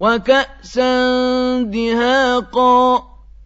وَكَأْسًا دِهَاقًا